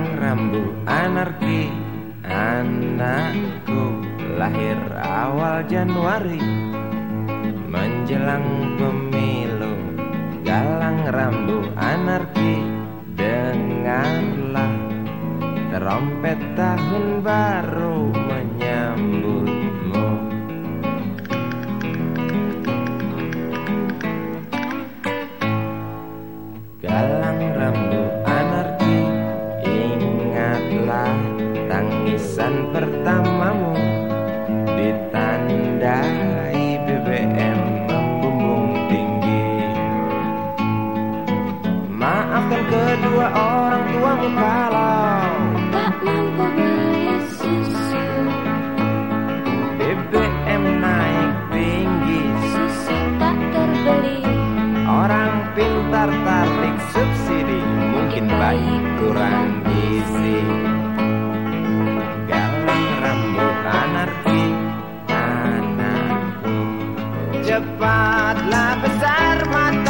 Batang rambu anarki Anakku. Lahir awal Januari Menjelang pemilu. Galang rambu anarki Dengarlah. Terompet tahun baru menyambutmu. Tangisan pertamamu Ditandai BBM membumbung tinggi. Maafkan kedua orang tuamu kalau Tak mampu beli susu. BBM naik tinggi Susu. Tak terbeli. Orang pintar tarik subsidi Mungkin baik kurang gizi Cepatlah besar matahariku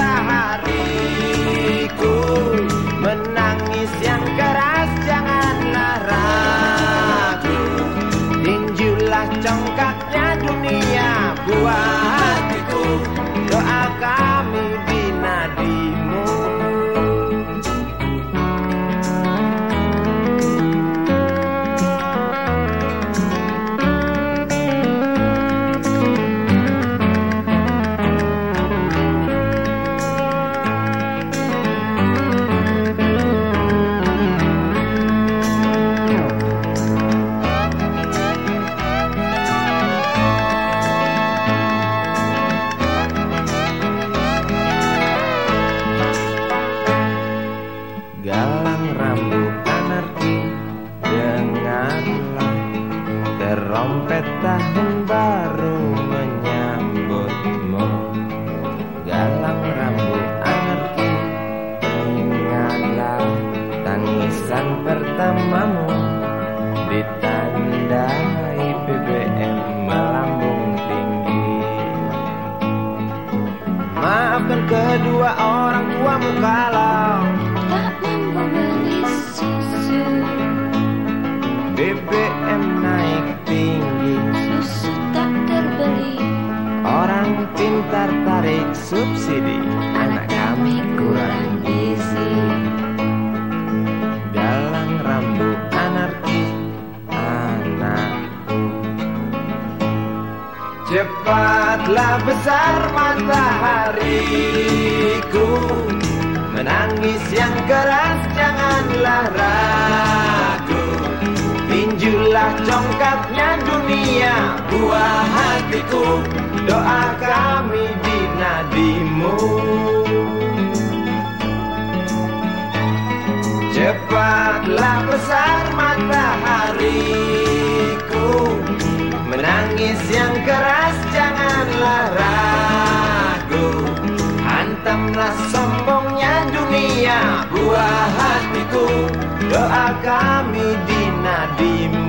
Tangisan pertamamu Ditandai BBM melambung tinggi. Maafkan kedua orang tuamu kalau Tak mampu beli susu. BBM naik tinggi. Susu tak terbeli Orang pintar tarik subsidi Cepatlah besar matahariku. Menangis yang keras janganlah ragu. Tinjulah congkaknya dunia buah hatiku. Doa kami di nadimu. Cepatlah besar matahariku ragu Hantamlah sombongnya dunia buah hatiku. Doa kami di nadimu